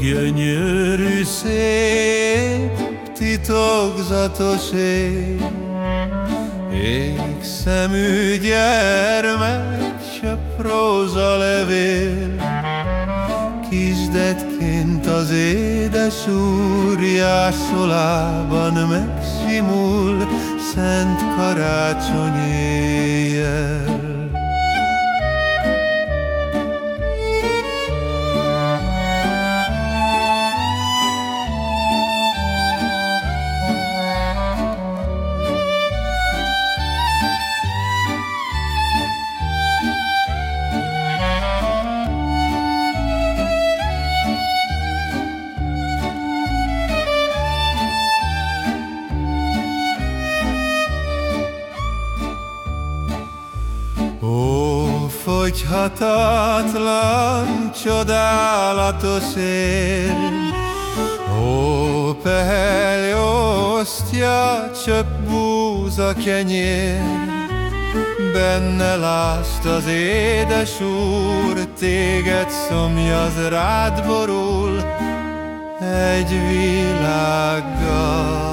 gyönyörű szép, titokzatos ég, Ég szemű gyermek, se próza levél, Kisdetként az édes úr jászolában megsimul, Szent karácsony Fogyhatatlan, csodálatos ér, Ó, pehely osztja, csöpp búza kenyér, Benne lásd az édes úr, Téged szomjaz rád borul, Egy világgal